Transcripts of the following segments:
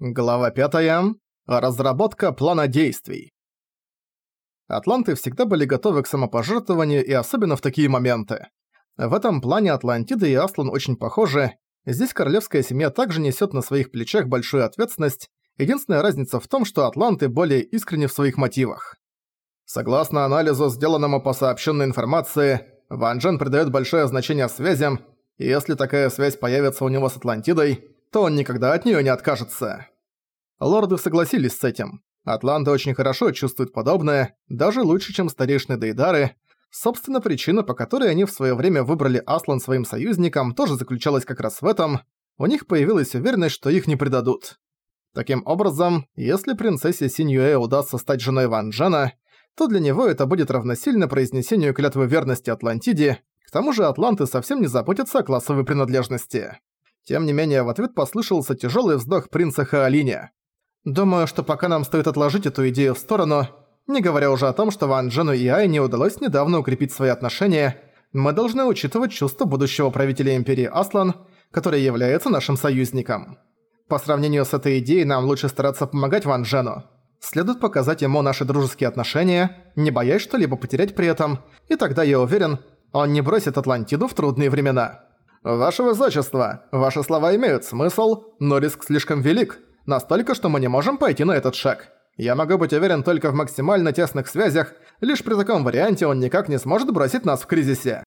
Глава 5. Разработка плана действий. Атланты всегда были готовы к самопожертвованию и особенно в такие моменты. В этом плане Атлантида и Аслан очень похожи. Здесь королевская семья также несет на своих плечах большую ответственность. Единственная разница в том, что атланты более искренни в своих мотивах. Согласно анализу, сделанному по сообщенной информации, Ван Джен придает большое значение связям, и если такая связь появится у него с Атлантидой, то он никогда от нее не откажется. Лорды согласились с этим. Атланты очень хорошо чувствуют подобное, даже лучше, чем старейшины Дейдары. Собственно, причина, по которой они в свое время выбрали Аслан своим союзником, тоже заключалась как раз в этом. У них появилась уверенность, что их не предадут. Таким образом, если принцессе Синьюэ удастся стать женой Ван Джена, то для него это будет равносильно произнесению клятвы верности Атлантиде, к тому же атланты совсем не заботятся о классовой принадлежности. Тем не менее, в ответ послышался тяжелый вздох принца Хаолиня. «Думаю, что пока нам стоит отложить эту идею в сторону, не говоря уже о том, что Ван Джену и Ай не удалось недавно укрепить свои отношения, мы должны учитывать чувства будущего правителя Империи Аслан, который является нашим союзником. По сравнению с этой идеей нам лучше стараться помогать Ван Джену. Следует показать ему наши дружеские отношения, не боясь что-либо потерять при этом, и тогда, я уверен, он не бросит Атлантиду в трудные времена». «Ваше Высочество, ваши слова имеют смысл, но риск слишком велик, настолько, что мы не можем пойти на этот шаг. Я могу быть уверен только в максимально тесных связях, лишь при таком варианте он никак не сможет бросить нас в кризисе».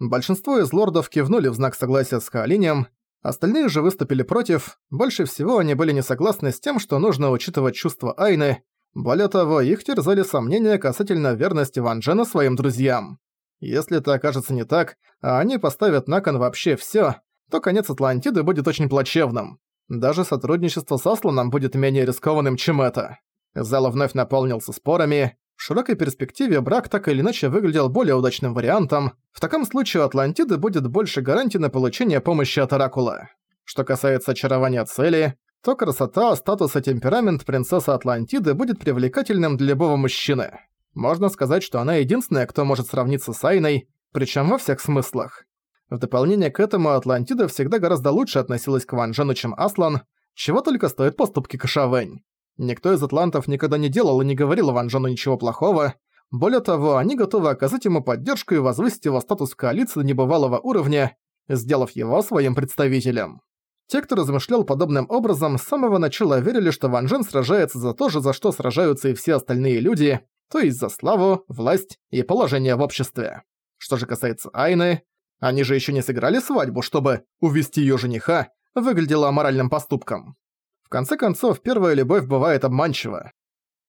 Большинство из лордов кивнули в знак согласия с Хаолинем, остальные же выступили против, больше всего они были не согласны с тем, что нужно учитывать чувства Айны, более того, их терзали сомнения касательно верности Ван Джена своим друзьям. Если это окажется не так, а они поставят на кон вообще всё, то конец Атлантиды будет очень плачевным. Даже сотрудничество с Асланом будет менее рискованным, чем это. Зал вновь наполнился спорами. В широкой перспективе брак так или иначе выглядел более удачным вариантом. В таком случае у Атлантиды будет больше гарантий на получение помощи от Оракула. Что касается очарования цели, то красота, статус и темперамент принцессы Атлантиды будет привлекательным для любого мужчины. Можно сказать, что она единственная, кто может сравниться с Айной, причем во всех смыслах. В дополнение к этому Атлантида всегда гораздо лучше относилась к Ван Джену, чем Аслан, чего только стоят поступки Кашавэнь. Никто из атлантов никогда не делал и не говорил Ван Джену ничего плохого. Более того, они готовы оказать ему поддержку и возвысить его статус коалиции до небывалого уровня, сделав его своим представителем. Те, кто размышлял подобным образом, с самого начала верили, что Ван Джен сражается за то же, за что сражаются и все остальные люди, то есть за славу, власть и положение в обществе. Что же касается Айны, они же еще не сыграли свадьбу, чтобы увести ее жениха выглядело аморальным поступком. В конце концов, первая любовь бывает обманчива.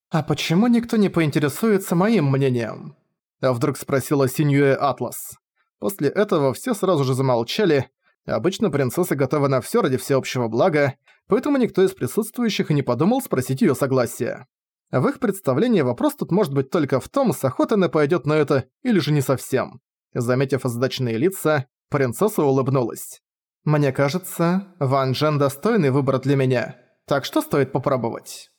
«А почему никто не поинтересуется моим мнением?» Вдруг спросила Синьюэ Атлас. После этого все сразу же замолчали. Обычно принцесса готова на все ради всеобщего блага, поэтому никто из присутствующих и не подумал спросить ее согласия. В их представлении вопрос тут может быть только в том, с охотой она пойдет на это или же не совсем. Заметив озадаченные лица, принцесса улыбнулась. «Мне кажется, Ван Джен достойный выбор для меня, так что стоит попробовать».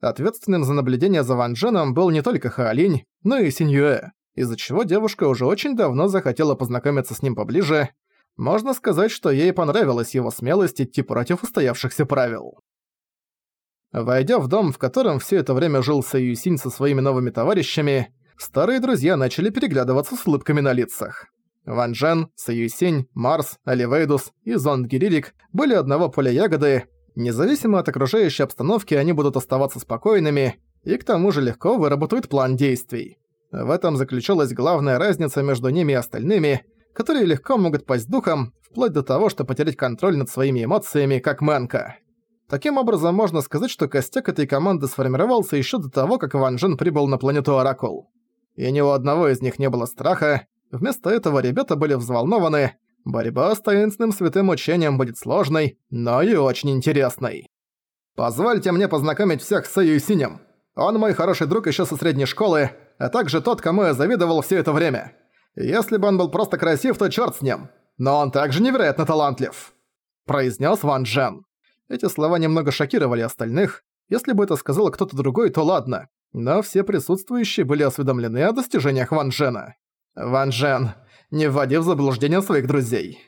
Ответственным за наблюдение за Ван Дженом был не только Хаолинь, но и Синьюэ, из-за чего девушка уже очень давно захотела познакомиться с ним поближе. Можно сказать, что ей понравилась его смелость идти против устоявшихся правил. Войдя в дом, в котором все это время жил Саюсинь со своими новыми товарищами, старые друзья начали переглядываться с улыбками на лицах. Ван Джен, Саюсинь, Марс, Оливейдус и Зонд Гиририк были одного поля ягоды. Независимо от окружающей обстановки, они будут оставаться спокойными и к тому же легко выработают план действий. В этом заключалась главная разница между ними и остальными, которые легко могут пасть духом, вплоть до того, что потерять контроль над своими эмоциями, как Мэнка. Таким образом, можно сказать, что костяк этой команды сформировался еще до того, как Ван Джен прибыл на планету Оракул. И ни у одного из них не было страха, вместо этого ребята были взволнованы, борьба с таинственным святым учением будет сложной, но и очень интересной. «Позвольте мне познакомить всех с Синем. Он мой хороший друг еще со средней школы, а также тот, кому я завидовал все это время. Если бы он был просто красив, то черт с ним. Но он также невероятно талантлив», – произнес Ван Джен. Эти слова немного шокировали остальных. Если бы это сказал кто-то другой, то ладно. Но все присутствующие были осведомлены о достижениях Ван Джена. «Ван Джен, не вводи в заблуждение своих друзей».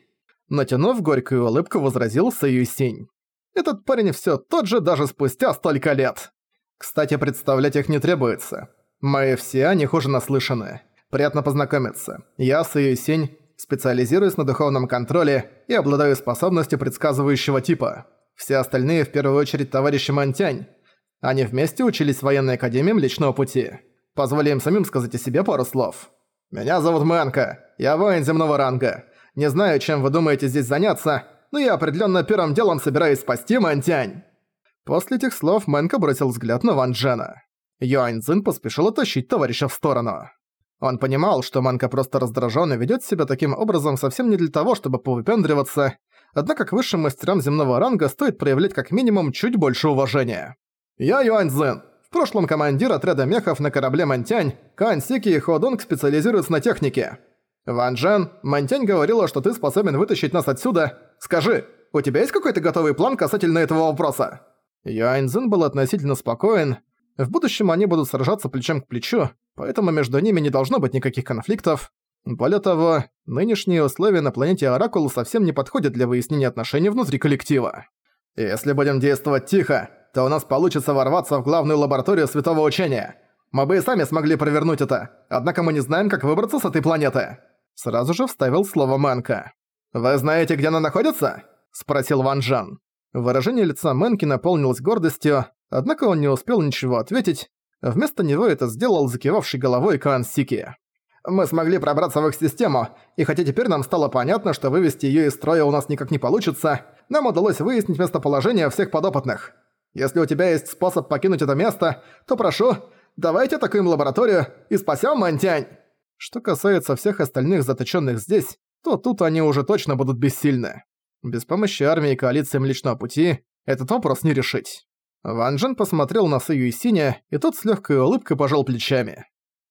Натянув горькую улыбку, возразил Сэй Синь. Этот парень всё тот же даже спустя столько лет. Кстати, представлять их не требуется. Мы все о них уже наслышаны. Приятно познакомиться. Я Сэйю Сень, специализируюсь на духовном контроле и обладаю способностью предсказывающего типа. Все остальные в первую очередь товарищи Мантянь. Они вместе учились в военной академии Млечного Пути. Позволь им самим сказать о себе пару слов. «Меня зовут Мэнка. Я воин земного ранга. Не знаю, чем вы думаете здесь заняться, но я определенно первым делом собираюсь спасти Мантянь». После этих слов Мэнка бросил взгляд на Ван Джена. Юань Цзин поспешил оттащить товарища в сторону. Он понимал, что Манка просто раздражён и ведёт себя таким образом совсем не для того, чтобы повыпендриваться, однако к высшим мастерам земного ранга стоит проявлять как минимум чуть больше уважения. «Я Юань Цзин. В прошлом командир отряда мехов на корабле Мантянь, Кан Сики и Ходунг специализируются на технике. Ван Джен, Мантянь говорила, что ты способен вытащить нас отсюда. Скажи, у тебя есть какой-то готовый план касательно этого вопроса?» Юань Цзин был относительно спокоен, в будущем они будут сражаться плечом к плечу, поэтому между ними не должно быть никаких конфликтов. Более того, нынешние условия на планете Оракул совсем не подходят для выяснения отношений внутри коллектива. Если будем действовать тихо, то у нас получится ворваться в главную лабораторию Святого Учения. Мы бы и сами смогли провернуть это, однако мы не знаем, как выбраться с этой планеты. Сразу же вставил слово Мэнка. «Вы знаете, где она находится?» – спросил Ван Жан. Выражение лица Мэнки наполнилось гордостью, Однако он не успел ничего ответить, вместо него это сделал закивавший головой Каан Сики. «Мы смогли пробраться в их систему, и хотя теперь нам стало понятно, что вывести её из строя у нас никак не получится, нам удалось выяснить местоположение всех подопытных. Если у тебя есть способ покинуть это место, то прошу, давайте атакуем лабораторию и спасём Мантянь!» Что касается всех остальных заточенных здесь, то тут они уже точно будут бессильны. Без помощи армии и коалиции Млечного Пути этот вопрос не решить. Ван Джен посмотрел на Сэю и Синя, и тот с легкой улыбкой пожал плечами.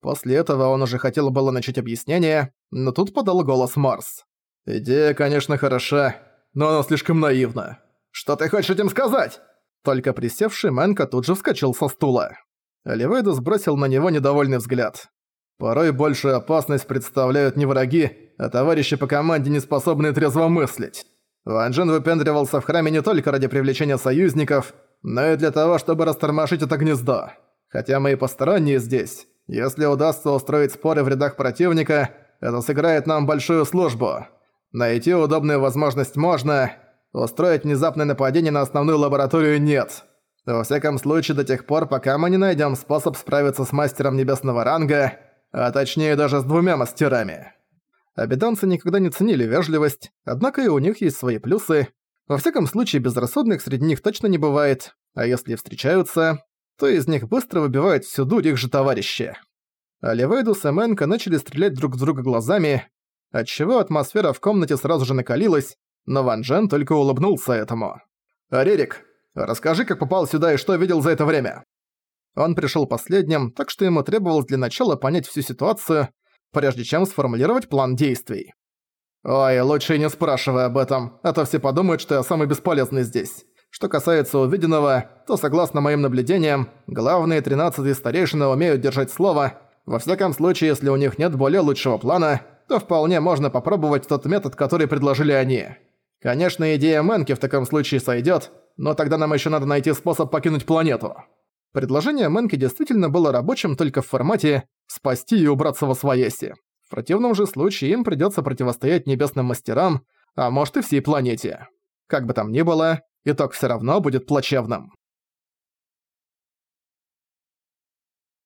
После этого он уже хотел было начать объяснение, но тут подал голос Марс. «Идея, конечно, хороша, но она слишком наивна. Что ты хочешь этим сказать?» Только присевший Мэнка тут же вскочил со стула. Оливейдус бросил на него недовольный взгляд. «Порой большую опасность представляют не враги, а товарищи по команде, не способные трезво мыслить. Ван Джен выпендривался в храме не только ради привлечения союзников, но и для того, чтобы растормошить это гнездо. Хотя мы и посторонние здесь. Если удастся устроить споры в рядах противника, это сыграет нам большую службу. Найти удобную возможность можно, устроить внезапное нападение на основную лабораторию нет. Во всяком случае, до тех пор, пока мы не найдем способ справиться с мастером небесного ранга, а точнее даже с двумя мастерами. Обиданцы никогда не ценили вежливость, однако и у них есть свои плюсы, во всяком случае, безрассудных среди них точно не бывает, а если встречаются, то из них быстро выбивают всю дурь их же товарищи. Оливейдус и Мэнка начали стрелять друг в друга глазами, отчего атмосфера в комнате сразу же накалилась, но Ван Джен только улыбнулся этому. «Рерик, расскажи, как попал сюда и что видел за это время?» Он пришел последним, так что ему требовалось для начала понять всю ситуацию, прежде чем сформулировать план действий. «Ой, лучше не спрашивай об этом, а то все подумают, что я самый бесполезный здесь. Что касается увиденного, то, согласно моим наблюдениям, главные 13 старейшины умеют держать слово. Во всяком случае, если у них нет более лучшего плана, то вполне можно попробовать тот метод, который предложили они. Конечно, идея Мэнки в таком случае сойдёт, но тогда нам ещё надо найти способ покинуть планету». Предложение Мэнки действительно было рабочим только в формате «спасти и убраться во свояси». В противном же случае им придётся противостоять небесным мастерам, а может и всей планете. Как бы там ни было, итог всё равно будет плачевным.